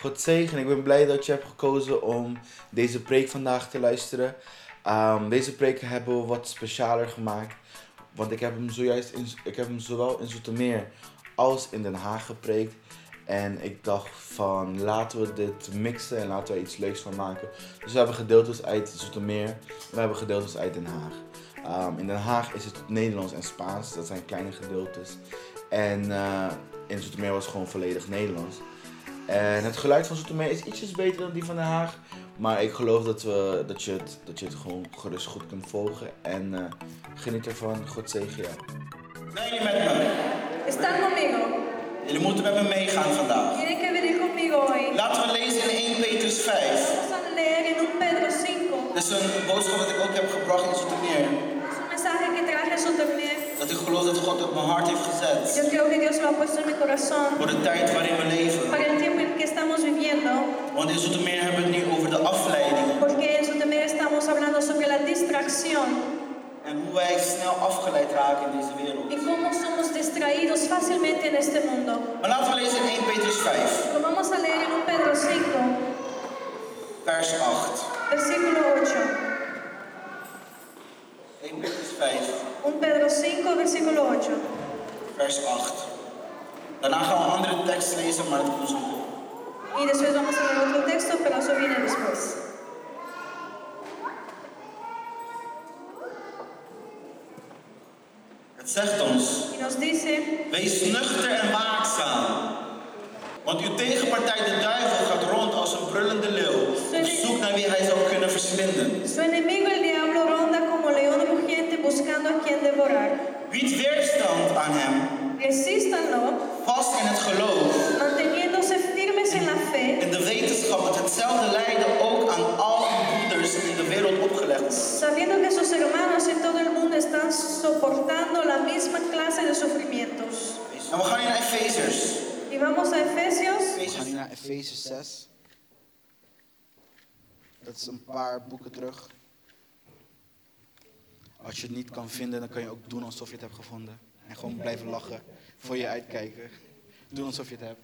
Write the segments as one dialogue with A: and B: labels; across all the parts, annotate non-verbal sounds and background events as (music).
A: God zegen. Ik ben blij dat je hebt gekozen om deze preek vandaag te luisteren. Um, deze preek hebben we wat specialer gemaakt. Want ik heb hem zojuist in, ik heb hem zowel in Zoetermeer als in Den Haag gepreekt. En ik dacht van laten we dit mixen en laten we iets leuks van maken. Dus we hebben gedeeltes uit Zoetermeer. We hebben gedeeltes uit Den Haag. Um, in Den Haag is het Nederlands en Spaans. Dat zijn kleine gedeeltes. En uh, in Zoetermeer was het gewoon volledig Nederlands. En het geluid van Zoetermeer is ietsjes beter dan die van Den Haag. Maar ik geloof dat, we, dat, je, het, dat je het gewoon gerust goed kunt volgen. En uh, geniet ervan. God zegen jou.
B: Zijn jullie met me?
C: ¿Están conmigo?
B: Jullie moeten met me meegaan vandaag.
C: Tienen que venir conmigo hoy.
B: Laten we lezen in 1 Petrus 5.
C: Vamos a leer en 1 Pedro 5.
B: Dat is een boodschap dat ik ook heb gebracht in Zoetermeer.
C: Es un mensaje que traje a Sotermeer.
B: Dat ik geloof dat God op mijn hart heeft gezet.
C: Yo creo que Dios lo ha puesto en mi corazón
B: Voor de tijd waarin we leven.
C: para el tiempo en que estamos viviendo.
B: Want in Zoetermeer hebben we het nu over de afleiding.
C: Porque en Sotermeer estamos hablando sobre la distracción
B: En hoe wij snel afgeleid raken in deze wereld.
C: y cómo somos distraídos fácilmente en este mundo.
B: Maar laten we lezen in 1 Petrus 5,
C: Lo vamos a leer en 1 Pedro 5,
B: vers 8.
C: versículo 8.
B: 1 Petrus 5,
C: 1 Pedro 5, versículo 8.
B: Vers 8. Daarna gaan we een andere tekst lezen, maar dat komt zo.
C: Y después vamos a leer otro texto, pero eso viene después.
B: Het zegt ons, wees nuchter en waakzaam. Want uw tegenpartij de duivel gaat rond als een brullende leeuw. Op zoek naar wie hij zou kunnen verslinden.
C: su enemigo el diablo ronda como león rugiente buscando a quien devorar.
B: Bied weerstand aan hem,
C: Resístanlo,
B: vast in het geloof.
C: manteniéndose firmes en la fe,
B: In de wetenschap dat hetzelfde lijden ook aan al broeders in de wereld opgelegd is.
C: sabiendo que sus hermanos en todo el mundo están soportando la misma clase de sufrimientos.
B: En we gaan nu naar Efezers.
C: Y vamos a Efesios,
D: We gaan nu naar Efeze 6. Dat is een paar boeken terug. Als je het niet kan vinden, dan kan je ook doen alsof je het hebt gevonden. En gewoon blijven lachen. Voor je uitkijken. Doen alsof je het hebt.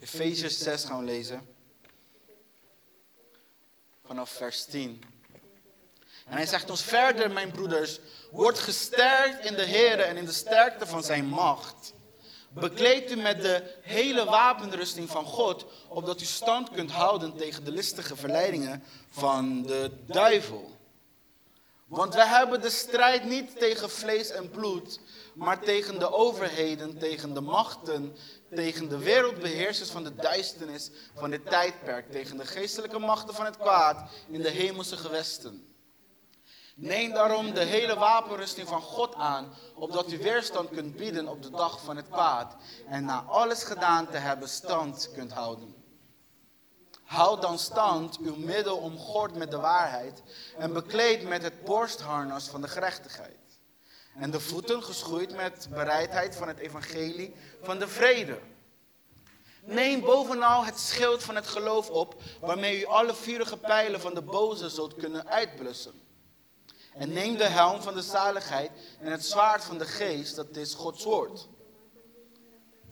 D: Efeze 6 gaan we lezen. Vanaf vers 10. En hij zegt ons verder, mijn broeders, word gesterkt in de Heer en in de sterkte van zijn macht. Bekleed u met de hele wapenrusting van God, opdat u stand kunt houden tegen de listige verleidingen van de duivel. Want wij hebben de strijd niet tegen vlees en bloed, maar tegen de overheden, tegen de machten, tegen de wereldbeheersers van de duisternis van dit tijdperk, tegen de geestelijke machten van het kwaad in de hemelse gewesten. Neem daarom de hele wapenrusting van God aan, opdat u weerstand kunt bieden op de dag van het kwaad en na alles gedaan te hebben stand kunt houden. Houd dan stand, uw middel omgord met de waarheid en bekleed met het borstharnas van de gerechtigheid. En de voeten geschoeid met bereidheid van het evangelie van de vrede. Neem bovenal het schild van het geloof op, waarmee u alle vurige pijlen van de boze zult kunnen uitblussen. En neem de helm van de zaligheid en het zwaard van de geest, dat is Gods woord.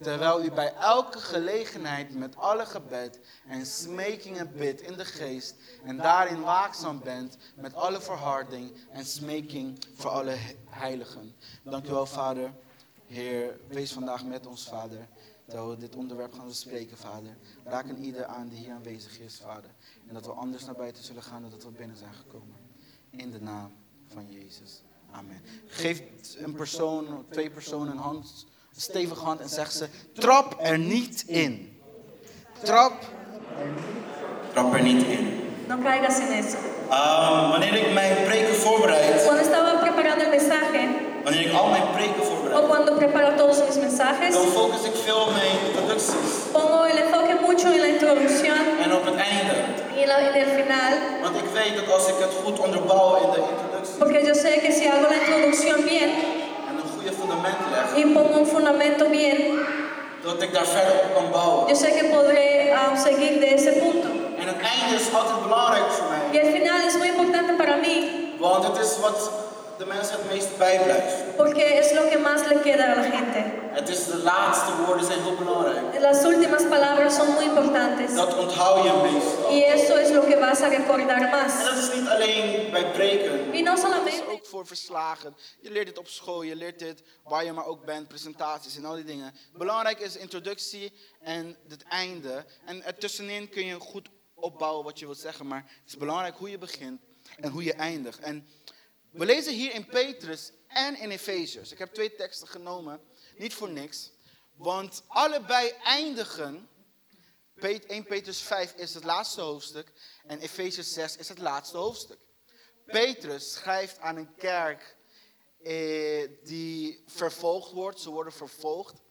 D: Terwijl u bij elke gelegenheid met alle gebed en smeking en bid in de geest en daarin waakzaam bent met alle verharding en smeking voor alle he- heiligen. Dank u wel, Vader. Heer, wees vandaag met ons, Vader. Terwijl we dit onderwerp gaan bespreken, Vader. Raak een ieder aan die hier aanwezig is, Vader. En dat we anders naar buiten zullen gaan dan dat we binnen zijn gekomen. In de naam van Jezus. Amen. Geef een persoon, twee personen een hand, een stevige hand en zegt ze, trap er niet in. Trap.
B: Trap er niet in.
C: no caigas en eso.
B: Ehm, wanneer ik mijn preken voorbereid,
C: Cuando estaba preparando el mensaje,
B: wanneer ik al mijn preken
C: o
B: voorbereid,
C: cuando preparo todos mis mensajes,
B: dan focus ik veel op mijn introducties
C: pongo el enfoque mucho en la introducción
B: en op het einde.
C: y en, la- en el final,
B: Want ik weet dat als ik het goed onderbouw in de introductie
C: porque yo sé que si hago la introducción bien
B: goede fundament leg,
C: y pongo un fundamento bien,
B: dat ik daar verder op kan bouwen.
C: yo sé que podré ah, seguir de ese punto.
B: En het einde is altijd belangrijk voor
C: Y el final es muy importante para mí
B: want het is wat de mensen het meest bijblijft.
C: porque es lo que más le queda a la gente.
B: Het is de laatste woorden zijn heel belangrijk.
C: Las últimas palabras son muy importantes. importantes.
B: Dat onthoud je meestal.
C: Y eso vas a recordar
B: En dat is niet alleen bij preken.
C: Y no
D: Het is ook voor verslagen. Je leert dit op school, je leert dit waar je maar ook bent, presentaties en al die dingen. Belangrijk is de introductie en het einde. En ertussenin kun je goed opbouwen wat je wilt zeggen, maar het is belangrijk hoe je begint en hoe je eindigt. En we lezen hier in Petrus en in Efeziërs. Ik heb twee teksten genomen, niet voor niks. Want allebei eindigen. Pet- 1 Petrus 5 is het laatste hoofdstuk en Efeziërs 6 is het laatste hoofdstuk. Petrus schrijft aan een kerk eh, die vervolgd wordt. Ze worden vervolgd.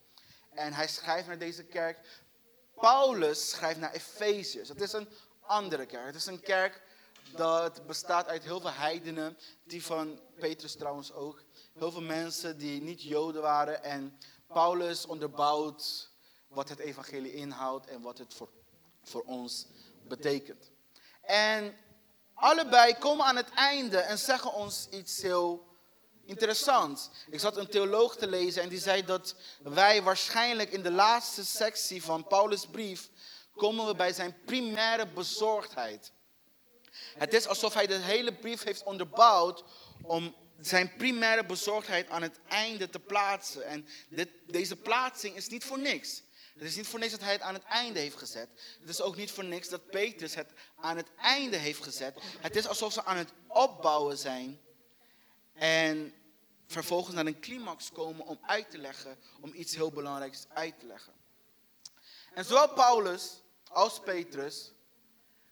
D: En hij schrijft naar deze kerk. Paulus schrijft naar Efeziërs. Het is een andere kerk. Het is een kerk dat bestaat uit heel veel heidenen. Die van Petrus trouwens ook. Heel veel mensen die niet Joden waren. En Paulus onderbouwt wat het evangelie inhoudt en wat het voor, voor ons betekent. En allebei komen aan het einde en zeggen ons iets heel interessants. Ik zat een theoloog te lezen en die zei dat wij waarschijnlijk in de laatste sectie van Paulus' brief komen we bij zijn primaire bezorgdheid. Het is alsof hij de hele brief heeft onderbouwd om zijn primaire bezorgdheid aan het einde te plaatsen. En dit, deze plaatsing is niet voor niks. Het is niet voor niks dat hij het aan het einde heeft gezet. Het is ook niet voor niks dat Petrus het aan het einde heeft gezet. Het is alsof ze aan het opbouwen zijn. En vervolgens naar een climax komen om uit te leggen, om iets heel belangrijks uit te leggen. En zowel Paulus als Petrus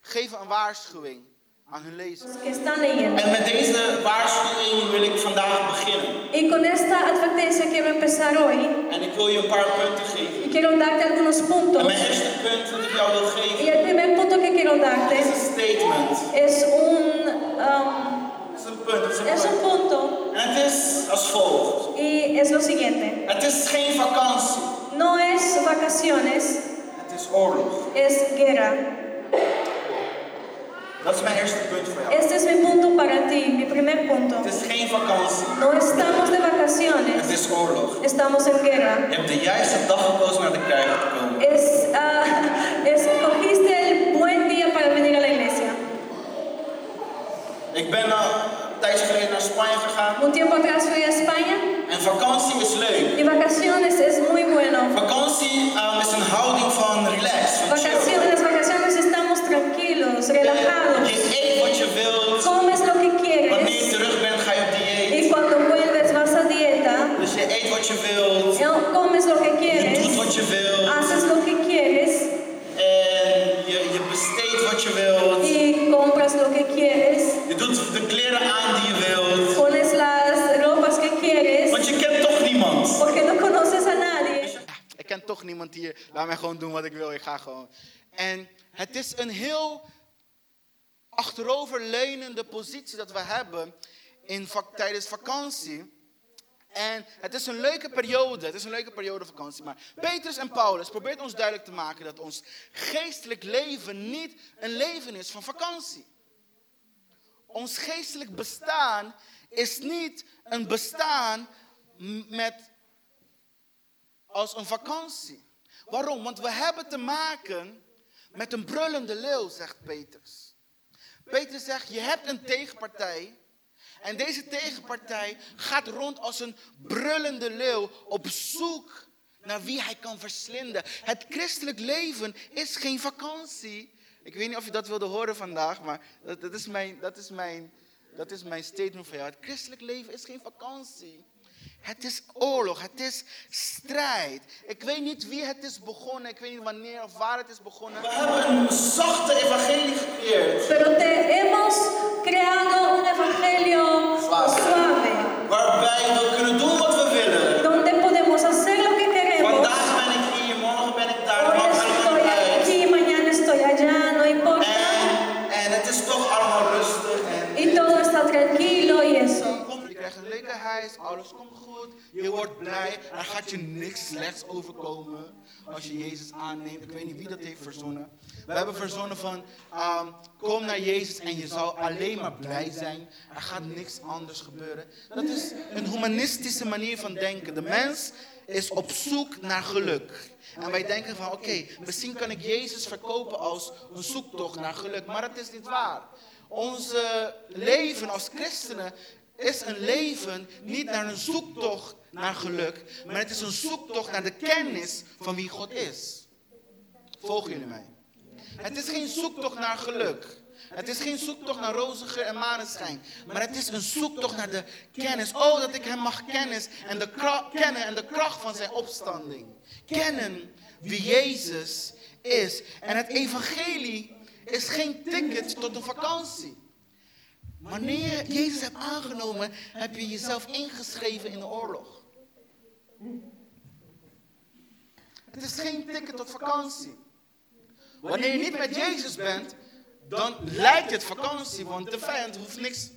D: geven een waarschuwing aan hun lezers.
B: En met deze waarschuwing wil ik vandaag beginnen.
C: Y con esta advertencia quiero empezar hoy
B: En ik wil je een paar punten geven.
C: y quiero darte algunos
B: En
C: puntos.
B: mijn eerste punt dat ik jou wil
C: Y el primer punto que quiero
B: is
C: darte
B: een statement.
C: un, um,
B: is een punt, het is
C: es un
B: punt.
C: punto
B: En het is als volgt.
C: y es lo siguiente.
B: Het is geen vakantie.
C: No es vacaciones,
B: Het is oorlog.
C: es guerra.
B: Dat is mijn eerste punt voor jou.
C: Este es mi punto para ti, mi primer punto.
B: Het is geen vakantie.
C: No estamos de
B: Het
C: vacaciones,
B: is oorlog.
C: estamos en guerra.
B: Je hebt de juiste dag gekozen naar de kerk te komen.
C: Es, ah, escogiste el buen día para venir a la iglesia.
B: Ik ben een tijdje geleden naar Spanje gegaan.
C: Un tiempo atrás fui a España
B: En vakantie is leuk.
C: y vacaciones es muy bueno.
B: Vakantie um, is een houding van relax, van.
C: Vacaciones, tranquilos, relajados. Comes lo que quieres. Y cuando vuelves vas a dieta. Comes lo que quieres. Haces lo que quieres.
D: Hier. Laat mij gewoon doen wat ik wil. Ik ga gewoon. En het is een heel achteroverleunende positie dat we hebben in tijdens vakantie. En het is een leuke periode. Het is een leuke periode vakantie. Maar Petrus en Paulus probeert ons duidelijk te maken dat ons geestelijk leven niet een leven is van vakantie. Ons geestelijk bestaan is niet een bestaan met als een vakantie. Waarom? Want we hebben te maken met een brullende leeuw, zegt Petrus. Petrus zegt, je hebt een tegenpartij. En deze tegenpartij gaat rond als een brullende leeuw op zoek naar wie hij kan verslinden. Het christelijk leven is geen vakantie. Ik weet niet of je dat wilde horen vandaag, maar dat, dat, is, mijn, dat, is, mijn, dat is mijn statement voor jou. Het christelijk leven is geen vakantie. Het is oorlog, het is strijd. Ik weet niet wie het is begonnen, ik weet niet wanneer of waar het is begonnen.
B: We hebben een zachte evangelie gecreëerd.
C: Pero te hemos creado un evangelio
B: Suave.
C: suave,
B: Waarbij we kunnen doen wat we willen.
D: Alles komt goed, je wordt blij, er gaat je niks slechts overkomen als je Jezus aanneemt. Ik weet niet wie dat heeft verzonnen. We hebben verzonnen van, ehm, kom naar Jezus en je zal alleen maar blij zijn. Er gaat niks anders gebeuren. Dat is een humanistische manier van denken. De mens is op zoek naar geluk. En wij denken van, oké, misschien kan ik Jezus verkopen als een zoektocht naar geluk. Maar dat is niet waar. Onze leven als christenen is een leven niet naar een zoektocht naar geluk, maar het is een zoektocht naar de kennis van wie God is. Volgen jullie mij? Het is geen zoektocht naar geluk. Het is geen zoektocht naar roziger en maneschijn. Maar het is een zoektocht naar de kennis. Oh, dat ik hem mag kennis en de kennen en de kracht van zijn opstanding. Kennen wie Jezus is. En het evangelie is geen ticket tot een vakantie. Wanneer je Jezus hebt aangenomen, heb je jezelf ingeschreven in de oorlog. Het is geen ticket tot vakantie. Wanneer je niet met Jezus bent, dan lijkt het vakantie, want de vijand hoeft niks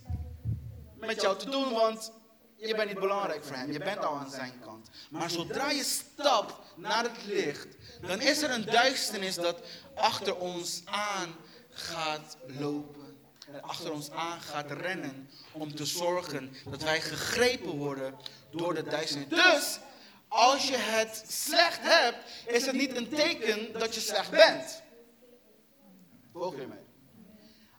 D: met jou te doen, want je bent niet belangrijk voor hem. Je bent al aan zijn kant. Maar zodra je stapt naar het licht, dan is er een duisternis dat achter ons aan gaat lopen. Achter ons aan gaat rennen om te zorgen dat wij gegrepen worden door de duisternis. Dus, als je het slecht hebt, is het niet een teken dat je slecht bent. Volg je mij?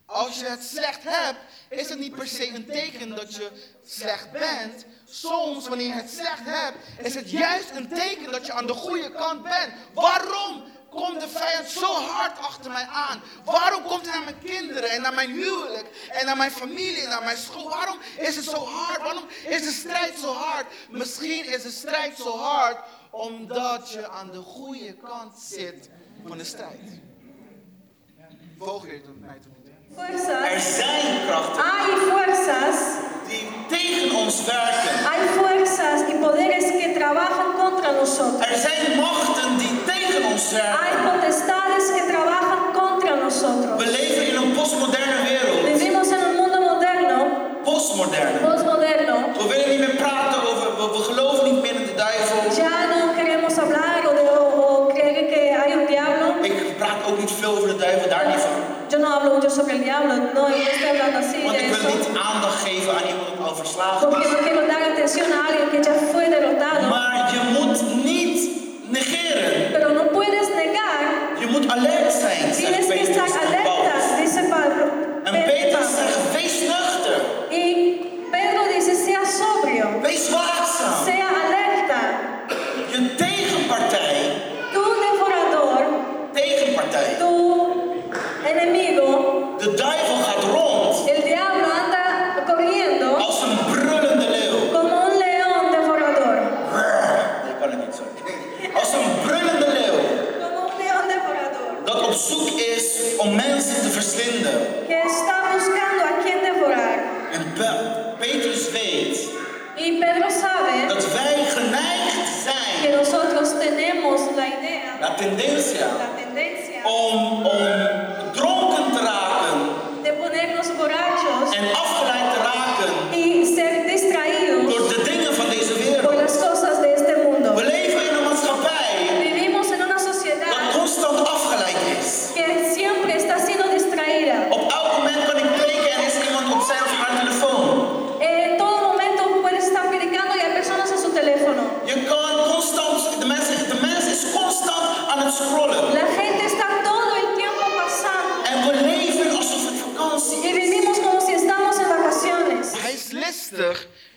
D: Als je het slecht hebt, is het niet per se een teken dat je slecht bent. Soms, wanneer je het slecht hebt, is het juist een teken dat je aan de goede kant bent. Waarom? Komt de vijand zo hard achter mij aan? Waarom komt hij naar mijn kinderen en naar mijn huwelijk en naar mijn familie en naar mijn school? Waarom is het zo hard? Waarom is de strijd zo hard? Misschien is de strijd zo hard omdat je aan de goede kant zit van de strijd. Volg je mij te
C: Er zijn krachten. Die tegen ons werken.
E: Hay fuerzas y poderes que trabajan contra nosotros.
C: Er zijn machten die.
E: Hay potestades que trabajan contra nosotros.
C: We leven in een postmoderne wereld.
E: Vivimos en un mundo moderno. Postmoderno.
C: We willen niet meer praten over, we, we geloven niet meer in de duivel.
E: Ya no queremos hablar o, de, o, o creer que hay un diablo.
C: Ik praat ook niet veel over de duivel, daar niet van.
E: Yo no hablo mucho sobre el diablo, no, no estoy hablando así
C: Want
E: de
C: ik wil niet aandacht geven aan iemand die al verslagen
E: Porque
C: is.
E: no quiero dar atención a alguien que ya fue derrotado.
C: Maar je moet alert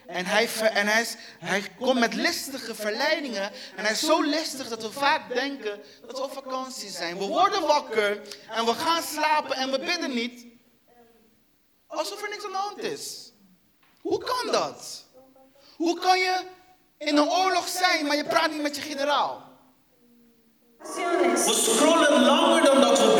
C: en,
D: hij, en hij, hij komt met listige verleidingen. En hij is zo listig dat we vaak denken dat we op vakantie zijn. We worden wakker en we gaan slapen en we bidden niet. Alsof er niks aan de hand is. Hoe kan dat? Hoe kan je in een oorlog zijn, maar je praat niet met je generaal?
C: We scrollen langer dan dat we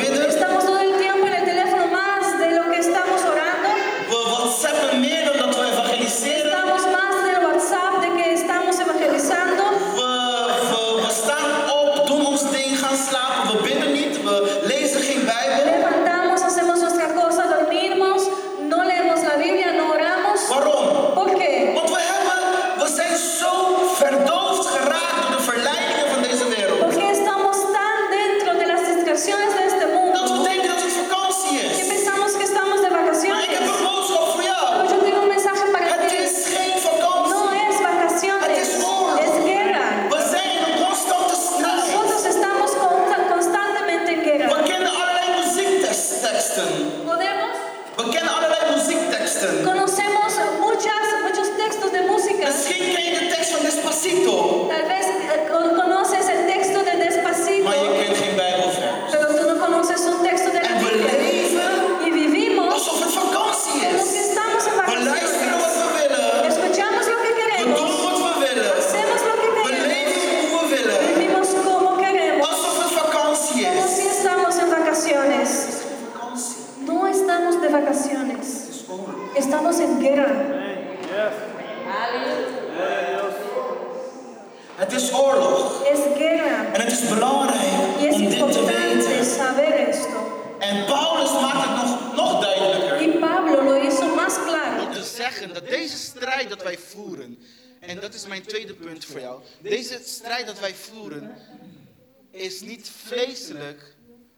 C: is
D: niet vleeselijk,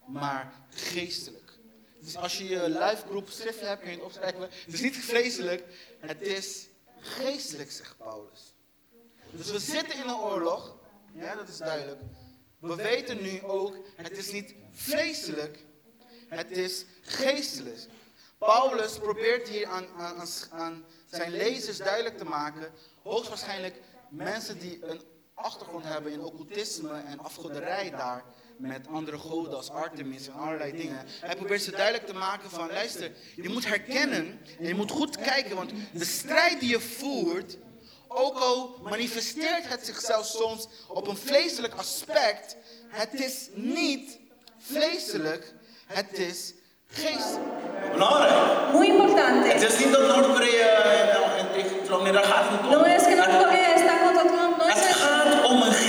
D: maar geestelijk. Dus als je je live groep schriftje hebt, kun je het opschrijven. Het is niet vleeselijk, het is geestelijk, zegt Paulus. Dus we zitten in een oorlog, ja, dat is duidelijk. We weten nu ook, het is niet vleeselijk, het is geestelijk. Paulus probeert hier aan, aan- aan zijn lezers duidelijk te maken, hoogstwaarschijnlijk mensen die een achtergrond hebben in occultisme en afgoderij daar, met andere goden als Artemis en allerlei dingen. Hij probeert ze duidelijk te maken van, luister, je moet herkennen en je moet goed kijken, want de strijd die je voert, ook al manifesteert het zichzelf soms op een vleeselijk aspect, het is niet vleeselijk, het is geestelijk.
C: Belangrijk.
F: Muy
C: Het
F: importante.
C: is niet dat Noord-Korea en- tegen Trump, gaat het.
F: No es que
C: Het-
F: está
C: om een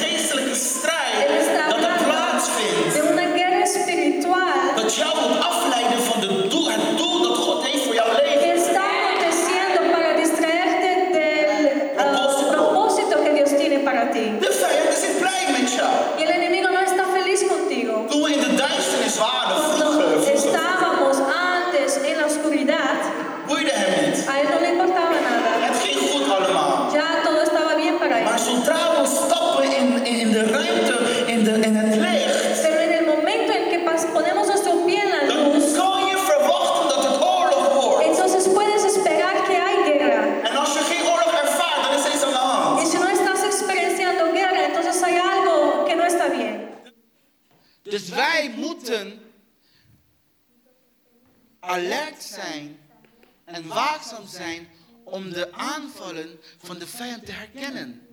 C: van de vijand
D: te herkennen.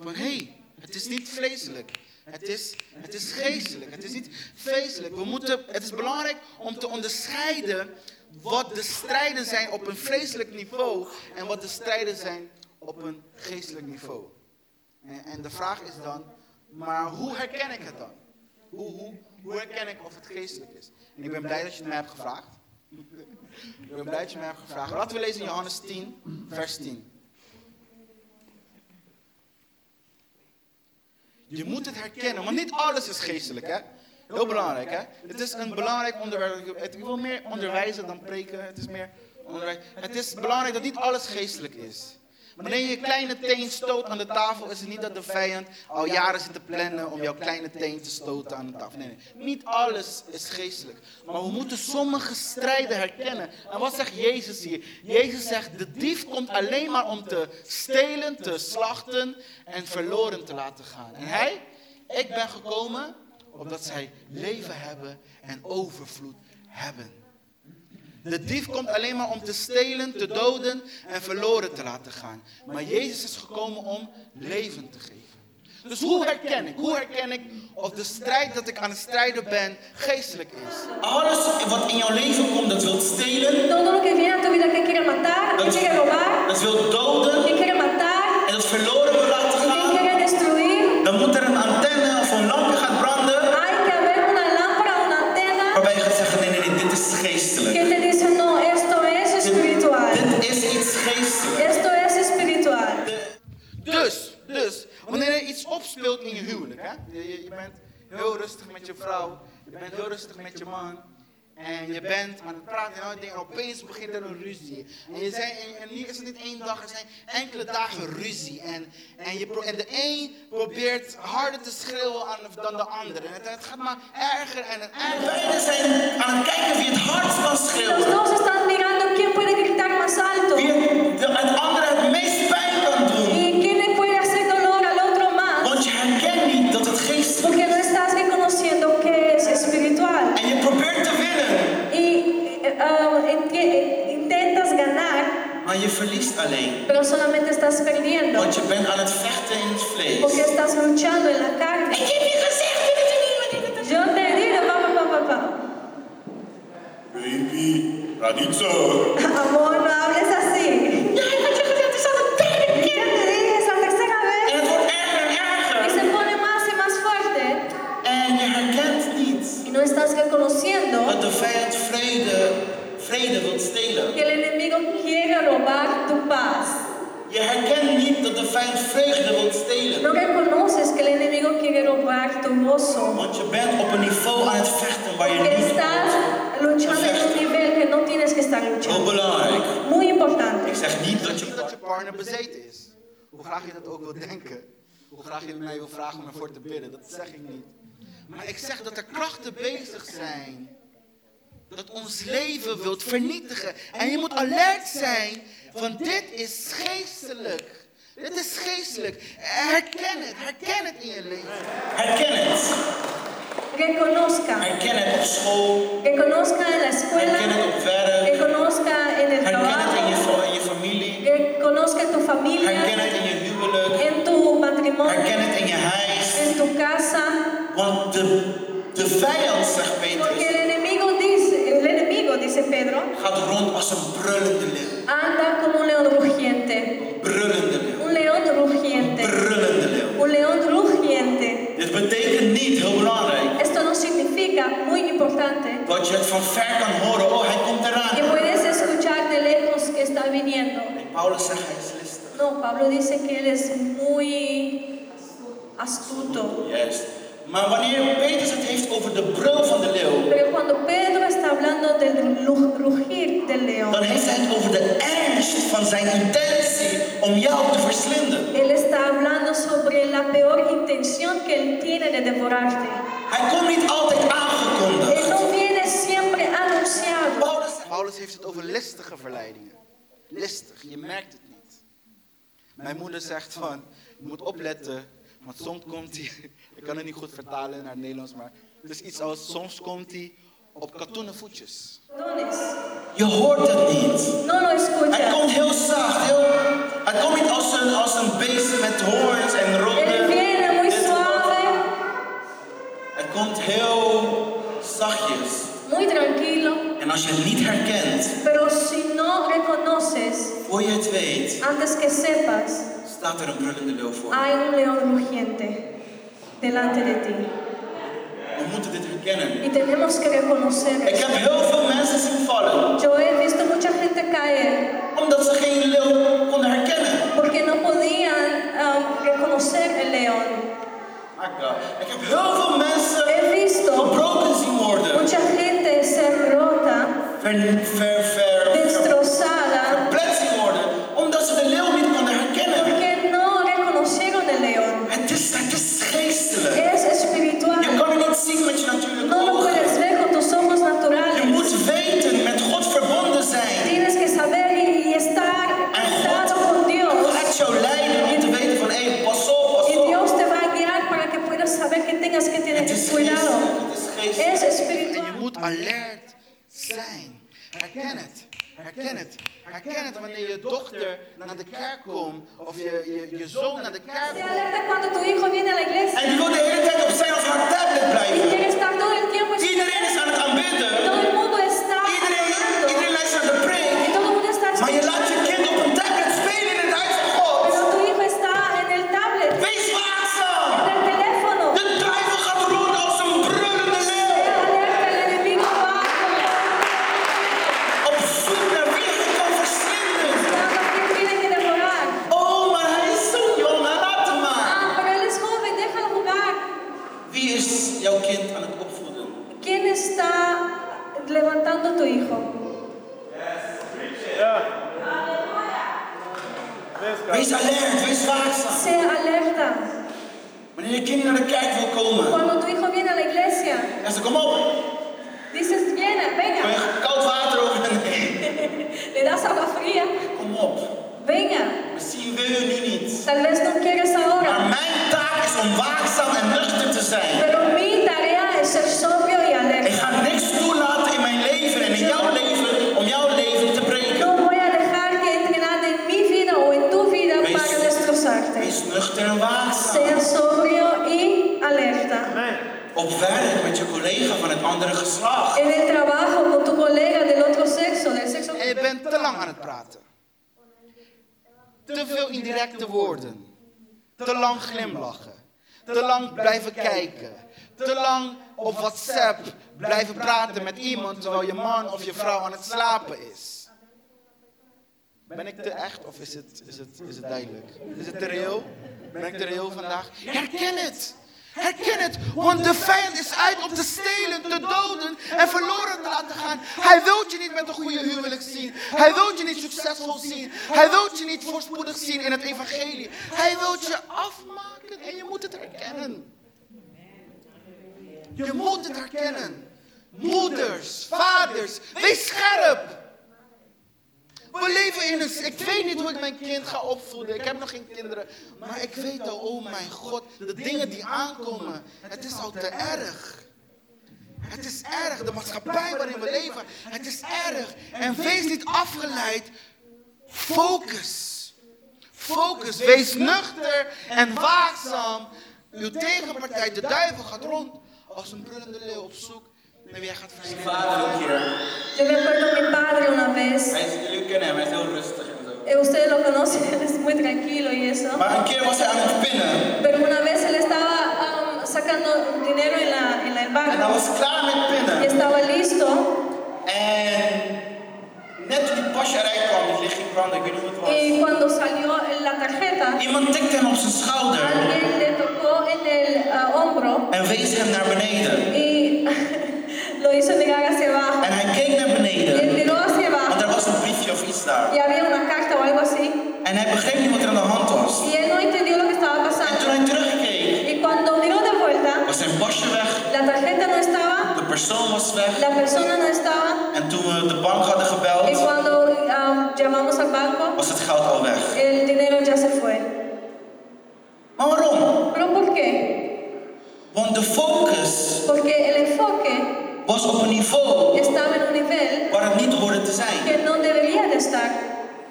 D: Van hé, hey, het is niet vleeselijk. Het is, het is geestelijk. Het is niet vleeselijk. We moeten, het is belangrijk om te onderscheiden wat de strijden zijn op een vleeselijk niveau en wat de strijden zijn op een geestelijk niveau. En, en de vraag is dan, maar hoe herken ik het dan? Hoe, hoe, hoe herken ik of het geestelijk is? En ik ben blij dat je het mij hebt gevraagd. ik ben blij dat je het mij hebt gevraagd. Laten we lezen in Johannes 10, vers 10. Je moet het herkennen, want niet alles is geestelijk, hè? Heel belangrijk, hè? Het is een belangrijk onderwerp. Het- Ik wil meer onderwijzen dan preken. Het is meer onderwijs. Het is belangrijk dat niet alles geestelijk is. Wanneer je kleine teen stoot aan de tafel, is het niet dat de vijand al jaren zit te plannen om jouw kleine teen te stoten aan de tafel. Nee, nee. Niet alles is geestelijk. Maar we moeten sommige strijden herkennen. En wat zegt Jezus hier? Jezus zegt, de dief komt alleen maar om te stelen, te slachten en verloren te laten gaan. En hij, ik ben gekomen opdat zij leven hebben en overvloed hebben. De dief komt alleen maar om te stelen, te doden en verloren te laten gaan. Maar Jezus is gekomen om leven te geven. Dus hoe herken ik? Hoe herken ik of de strijd dat ik aan het strijden ben geestelijk is?
C: Alles wat in jouw leven komt, dat wil stelen,
F: Todo lo que viene a tu vida que quiere matar, que quiere robar,
C: dat wil doden
F: que quiere matar,
C: en dat verloren
D: opspeelt in je huwelijk, hè? Je, je, bent heel rustig met je vrouw, je bent heel rustig met je man. En je bent aan het praten en al dingen, en opeens begint er een ruzie. En, je zei, en, en hier is het niet één dag, er zijn enkele dagen ruzie. En, en, je, en de een probeert harder te schreeuwen dan de ander. En het, het gaat maar erger en erger.
C: Beiden zijn aan het kijken wie het
B: zo.
C: Amor,
D: vragen om ervoor te bidden. Dat zeg ik niet. Maar ik zeg dat er krachten bezig zijn. Dat ons leven wilt vernietigen. En je moet alert zijn. Want dit is geestelijk. Dit is geestelijk. Herken het. Herken het in je leven.
B: herken het.
C: Reconozca.
B: Herken het op school.
C: Reconozca en la
B: Herken
C: escuela.
B: het op werk.
C: Reconozca en el
B: Herken het in je, in je familie.
C: Tu
B: Herken
C: familia.
B: het in je huwelijk.
C: En matrimonio.
B: het in je huis.
C: En tu casa.
B: Want de, de vijand, zegt
C: Porque el enemigo dice, el enemigo, dice Pedro,
B: gaat rond als een brullende leeuw.
C: anda como un león rugiente.
B: Brullende leeuw.
C: Un león rugiente.
B: Brullende leeuw.
C: Un león rugiente.
B: Dit betekent niet, heel belangrijk,
C: Esto no significa, muy importante,
B: dat je het van ver kan horen. Oh, hij komt
C: que
B: eraan.
C: puedes escuchar de lejos que está viniendo.
B: Paulus zegt.
C: No, Pablo dice que él es muy astuto.
B: Juist. Maar wanneer Petrus het heeft over de brul van de leeuw,
C: Pero cuando Pedro está hablando del ru- rugir del león,
B: dan heeft hij het over de ernst van zijn intentie om jou te verslinden.
C: él está hablando sobre la peor intención que él tiene de devorarte.
B: Hij komt niet altijd
C: Él
B: aangekondigd.
C: no viene siempre anunciado.
B: Paulus
D: Paulus heeft het over listige verleidingen. Listig, je merkt het. Mijn moeder zegt van, je moet opletten, want soms komt hij, (laughs) ik kan het niet goed vertalen naar het Nederlands, maar het is iets als, soms komt hij op katoenen voetjes.
B: Je hoort het niet.
C: No
B: Hij komt heel zacht, heel... Hij komt niet als een, als een beest met hoorns en
C: Él
B: roden.
C: viene muy
B: Dit en dat.
C: suave,
B: Hij komt heel zachtjes.
C: Muy tranquilo,
B: En als je het niet herkent,
C: pero si no reconoces,
B: voor je het weet,
C: antes que sepas,
B: staat er een brullende leeuw voor.
C: hay un león rugiente delante de ti.
B: We moeten dit herkennen.
C: Y tenemos que reconocer
B: Ik
C: eso.
B: heb heel veel mensen zien vallen,
C: Yo he visto mucha gente caer
B: omdat ze geen leeuw konden herkennen.
C: porque no podían um, reconocer el león.
B: My God. Ik heb heel veel mensen
C: He visto
B: gebroken zien worden.
C: mucha gente
D: fair, fair naar de kerk komt of je, je, je zoon naar de kerk komt.
B: Werk met je collega van het andere geslacht.
C: En el trabajo con tu colega del otro sexo, del
D: lang aan het praten. Te veel indirecte woorden. Te lang glimlachen. Te lang blijven kijken. Te lang op WhatsApp blijven praten met iemand terwijl je man of je vrouw aan het slapen is. Ben ik te echt of is het, is het, is het duidelijk? Is het te reëel? Ben ik te reëel vandaag? Herken het! Herken het, want de vijand is uit om te stelen, te doden en verloren te laten gaan. Hij wil je niet met een goede huwelijk zien. Hij wil je niet succesvol zien. Hij wil je niet voorspoedig zien in het evangelie. Hij wil je afmaken en je moet het herkennen. Je moet het herkennen. Moeders, vaders, wees een... Ik weet niet hoe ik mijn kind ga opvoeden. Ik heb nog geen kinderen. Maar ik weet al, oh mijn God, de dingen die aankomen. Het is al te erg. Het is erg, de maatschappij waarin we leven. Het is erg. En wees niet afgeleid. Focus. Focus. Wees nuchter en waakzaam. Uw tegenpartij, de duivel, gaat rond als een brullende leeuw op zoek naar wie hij gaat
B: Mijn
D: verslinden.
B: vader een keer.
C: Yo me acuerdo mi padre una vez,
B: Hij is, jullie kennen hem, hij is heel rustig.
C: Eh, ustedes lo conocen, él (laughs) es muy tranquilo y eso.
B: Maar een keer was hij aan het pinnen.
C: Pero una vez él estaba um, sacando dinero en, la, en el
B: En hij
C: banco
B: was klaar met
C: y
B: pinnen.
C: estaba listo.
B: En net toen die pasje eruit kwam, die licht ging branden, ik weet niet hoe het
C: Y
B: was.
C: cuando salió la tarjeta,
B: Iemand tikte hem op zijn schouder
C: alguien le tocó en el uh, hombro
B: en wees hem naar beneden.
C: y (laughs) lo hizo mirar hacia abajo.
B: En
C: y había una carta o algo así.
B: En hij begreep niet wat er aan de hand was.
C: Y él no entendió lo que estaba
B: En toen
C: pasando.
B: hij terugkeek,
C: Y cuando miró de vuelta,
B: was zijn pasje weg,
C: la tarjeta no estaba,
B: de persoon was weg.
C: la persona no estaba.
B: En toen we de bank hadden
C: Y
B: gebeld,
C: cuando um, llamamos al banco,
B: was het geld al weg.
C: el dinero ya se fue.
B: Maar waarom?
C: ¿Pero por qué?
B: Want de focus
C: Porque el enfoque
B: was op een niveau
C: estaba en un nivel
B: waar het niet hoorde te zijn.
C: que no debería de estar.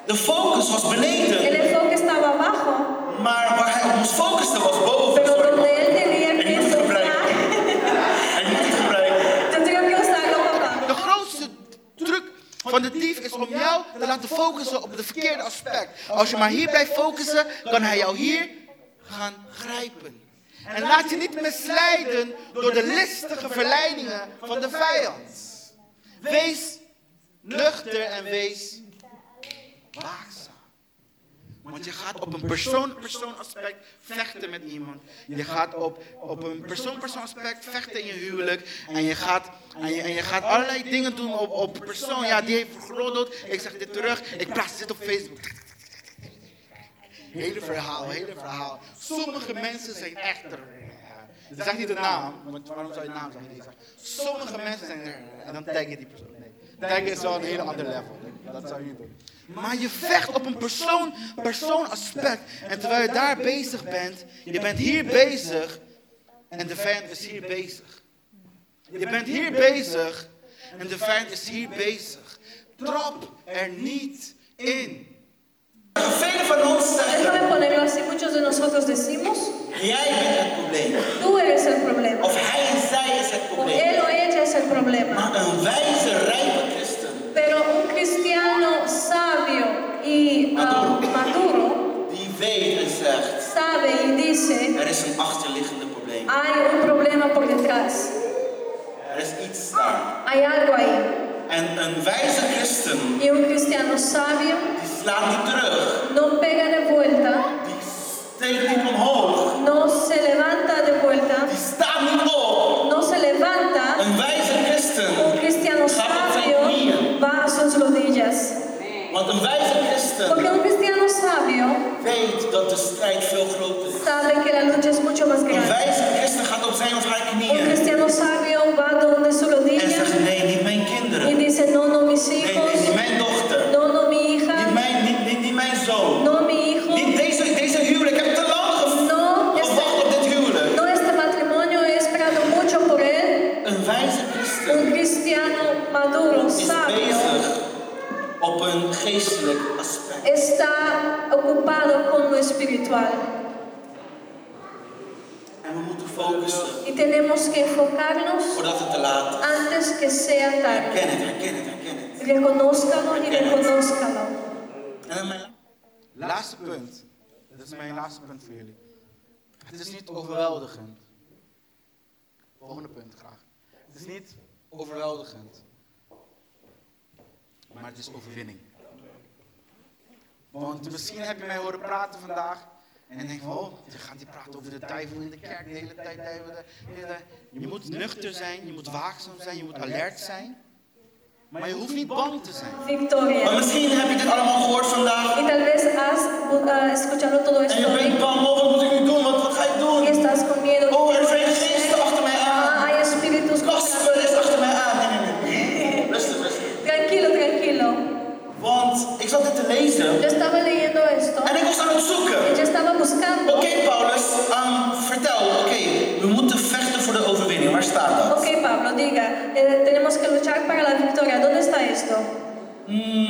B: De focus was
C: El
B: beneden,
C: enfoque estaba abajo,
B: maar waar hij op moest focussen was boven.
C: pero donde él tenía
B: Ik
C: que
B: moet het gebruiken.
C: enfocar,
B: Ik moet het gebruiken.
C: yo tengo que usarlo, papá.
D: De grootste truc van de dief is om jou te laten focussen op het verkeerde aspect. Als je maar hier blijft focussen, kan hij jou hier gaan grijpen. En laat je niet misleiden door de listige verleidingen van de vijand. Wees nuchter en wees waakzaam. Want je gaat op een persoon-persoon aspect vechten met iemand. Je gaat op, op een persoon-persoon aspect vechten in je huwelijk. En je gaat, en je, en je gaat allerlei dingen doen op, op persoon. Ja, die heeft vergroddeld. Ik zeg dit terug. Ik plaats dit op Facebook. Hele verhaal, hele verhaal. Sommige mensen zijn echter. Je zegt niet de naam, want waarom zou je naam zeggen? Zeg, Sommige mensen zijn er. En dan tag je die persoon. Nee. Taggen is wel een hele ander level. Dat zou je doen. Maar je vecht op een persoon, persoon aspect. En terwijl je daar bezig bent, je bent hier bezig. En de vijand is hier bezig. Je bent hier bezig. En de vijand is hier bezig. Trap er niet in.
B: Velen van ons zeggen,
C: Déjame ponerlo así, muchos de nosotros decimos,
B: jij bent het probleem.
C: tú eres el problema.
B: Of hij en zij is het
C: O
B: probleem.
C: él o ella es el problema.
B: Maar een wijze, rijpe christen,
C: Pero un cristiano sabio y ah, maduro
B: die weet en zegt,
C: sabe y dice,
B: er is een achterliggende probleem.
C: hay un problema por detrás,
B: Er is iets daar.
C: hay algo ahí.
B: En een wijze christen,
C: Y un cristiano sabio
B: terug.
C: no pega de vuelta,
B: Die steekt niet omhoog.
C: no se levanta de vuelta,
B: Die staat niet op.
C: no se levanta.
B: Een wijze
C: Un
B: christen
C: cristiano sabio va a sus rodillas.
B: Want een wijze christen
C: Porque un cristiano sabio
B: weet dat de strijd veel groter is.
C: sabe que la lucha es mucho más
B: Een
C: grande.
B: wijze christen gaat op zijn of haar
C: Un cristiano sabio tenemos que enfocarnos
B: voordat het te laat is.
C: antes que sea tarde. Reconózcalo y reconózcalo.
B: En dan mijn
D: Laatste punt. Dit is mijn laatste punt voor jullie. Het is niet overweldigend. Volgende punt graag. Het is niet overweldigend. Maar het is overwinning. Want misschien heb je mij horen praten vandaag. En denk van, oh, je gaat die praten over de duivel in de kerk de hele tijd. duivel, de hele- Je moet nuchter zijn, je moet waakzaam zijn, je moet alert zijn. Maar je hoeft niet bang te zijn.
B: Maar
C: Victoria.
B: misschien heb je dit allemaal gehoord vandaag.
C: Y tal vez has escuchado todo
B: En je bent bang, oh wat moet ik nu doen? Wat, wat ga ik
C: y
B: doen?
C: estás con miedo.
B: Oh, er zijn geesten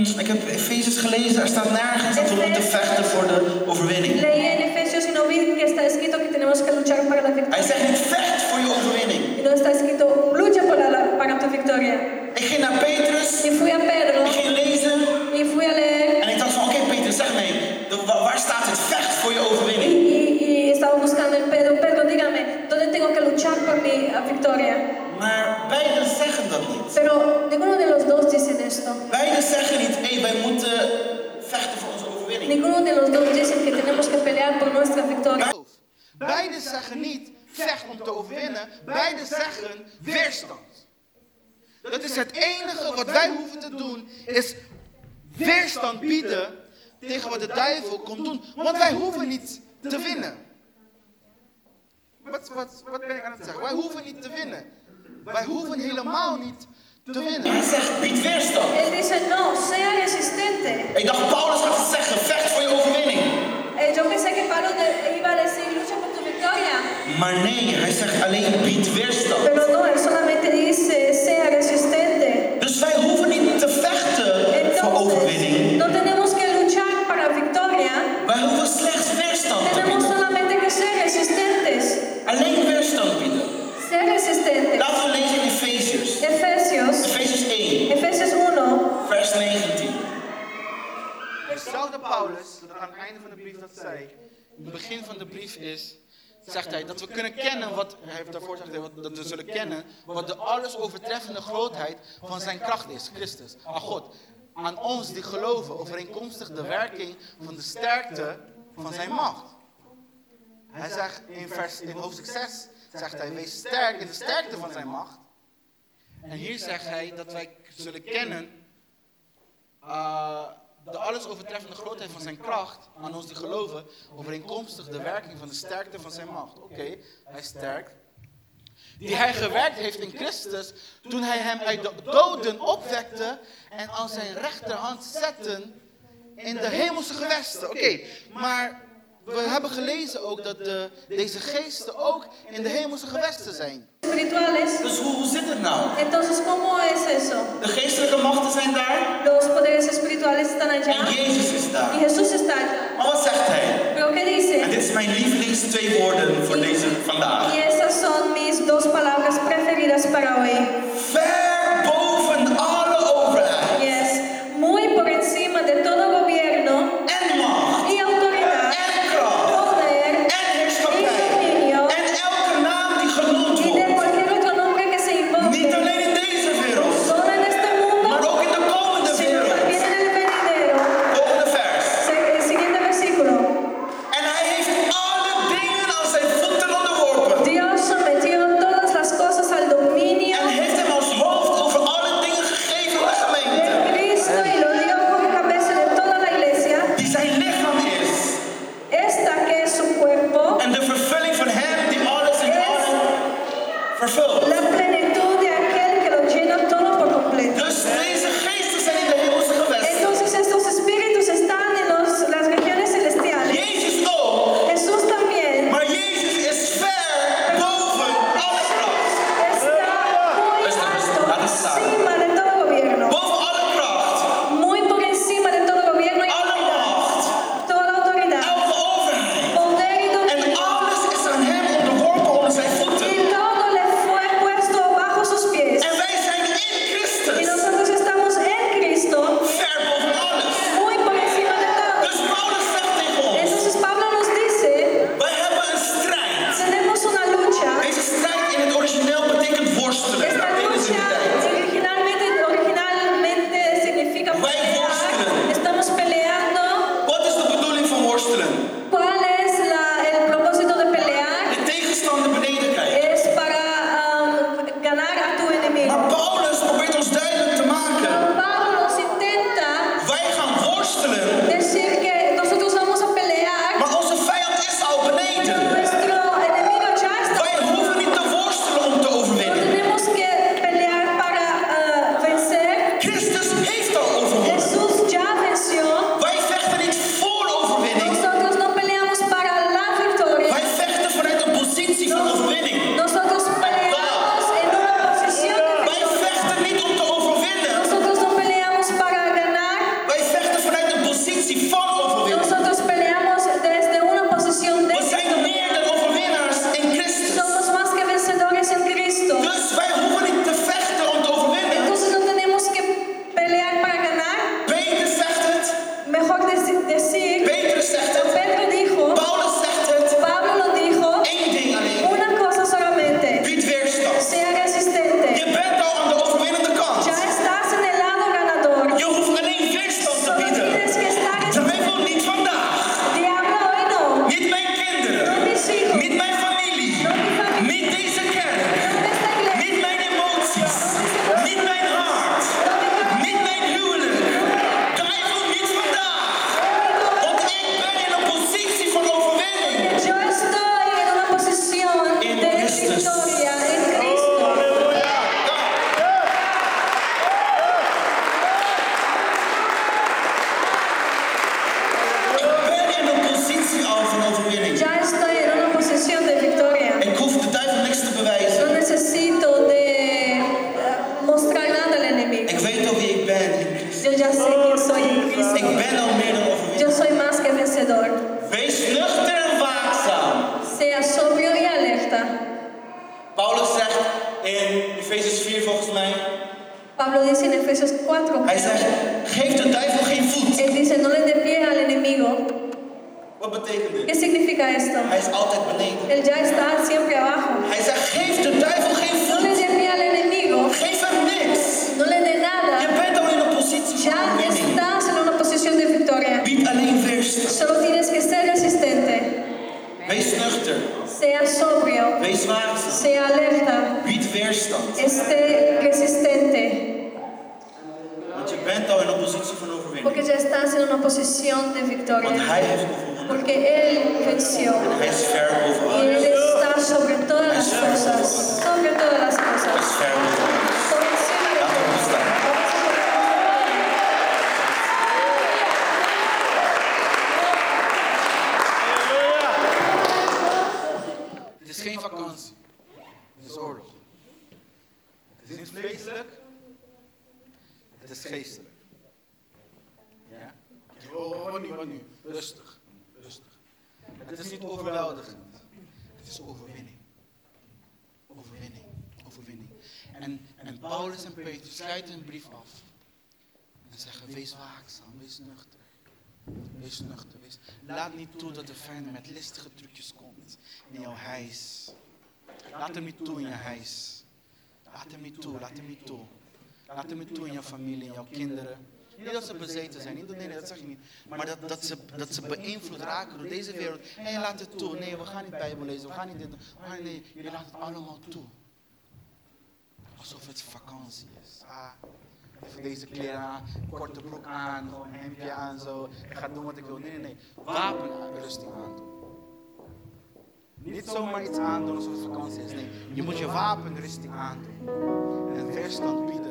B: ik heb Efezes gelezen. Er staat nergens dat we moeten vechten voor de overwinning.
C: Leí en Efesios y no vi que está escrito que tenemos que luchar para la
B: Hij
C: victoria.
B: zegt niet vecht voor je overwinning.
C: Y no está escrito lucha por la- para tu victoria.
B: Ik ging naar Petrus.
C: Y fui a Pedro
B: Ik ging lezen.
C: y fui a leer
B: En ik dacht van, oké Petrus, zeg mij. de- wa- waar staat het vecht voor je
C: y,
B: overwinning?
C: y- y estaba buscando en Pedro. Pedro, dígame, ¿dónde tengo que luchar por mi eh, victoria?
B: Maar beiden zeggen dat niet.
C: Pero ninguno de los dos dicen esto.
B: Beiden zeggen niet, hé, wij moeten vechten voor onze overwinning.
C: Ninguno de los dos dicen que tenemos que pelear por nuestra victoria.
D: geloof. Beide zeggen niet vecht om te overwinnen. Beide zeggen weerstand. Dat is het enige wat wij hoeven te doen, is weerstand bieden tegen wat de duivel komt doen. Want wij hoeven niet te winnen. Wat, wat, wat ben ik aan het zeggen? Wij hoeven niet te winnen. Wij hoeven helemaal niet te winnen.
B: Hij zegt, bied weerstand.
C: Él dice, no, sea resistente.
B: Ik dacht, Paulus gaat het zeggen, vecht voor je overwinning.
C: Eh, yo pensé que Pablo de- iba a decir, lucha por tu victoria.
B: Maar nee, hij zegt alleen, bied weerstand.
C: Pero no,
D: het begin van de brief is, zegt hij dat we kunnen kennen wat, hij heeft daarvoor wat- dat we zullen kennen, wat de alles overtreffende grootheid van zijn kracht is, Christus, aan God. Aan ons die geloven, overeenkomstig de werking van de sterkte van zijn macht. Hij zegt in, vers, in hoofdstuk 6, zegt hij, wees sterk in de sterkte van zijn macht. En hier zegt hij dat wij zullen kennen uh, de alles overtreffende grootheid van zijn kracht aan ons die geloven, overeenkomstig de werking van de sterkte van zijn macht. Oké, hij is sterk. Die hij gewerkt heeft in Christus toen hij hem uit de doden opwekte en aan zijn rechterhand zette in de hemelse gewesten. Oké, maar we hebben gelezen ook dat de, deze geesten ook in de hemelse gewesten zijn.
B: Dus hoe, hoe zit het nou?
C: Entonces, ¿cómo es eso?
B: De geestelijke machten zijn daar
C: Los poderes espirituales están
B: en
C: allá
B: Jezus is
C: y
B: daar.
C: Jesús está allá.
B: Maar wat zegt hij?
C: Pero ¿qué
B: En
C: dice?
B: dit is mijn lievelings twee woorden voor deze vandaag.
C: Y esas son mis dos palabras preferidas para hoy. kissed us, Schrijf een
D: brief af. En zeggen, wees waakzaam, wees nuchter. Wees nuchter, wees. Laat niet toe dat de vijand met listige trucjes komt in jouw huis. Laat hem niet toe in je huis. Laat hem niet toe, laat hem niet toe. Laat hem niet toe in jouw familie, in jouw kinderen. Niet dat ze bezeten zijn, dat, nee, nee, dat zeg je niet. Maar dat, dat, ze, dat ze beïnvloed raken door deze wereld. Hé, laat het toe. Nee, we gaan niet Bijbel lezen, we gaan niet dit doen. Nee, je laat het allemaal toe alsof het vakantie is. Ah, even deze kleren aan, korte broek aan, gewoon een hemdje aan, zo. Ik ga doen wat ik wil. Nee, nee, nee. Wapenrusting aandoen. Niet zomaar iets aandoen alsof het vakantie is. Nee, je moet je wapenrusting aandoen. En weerstand bieden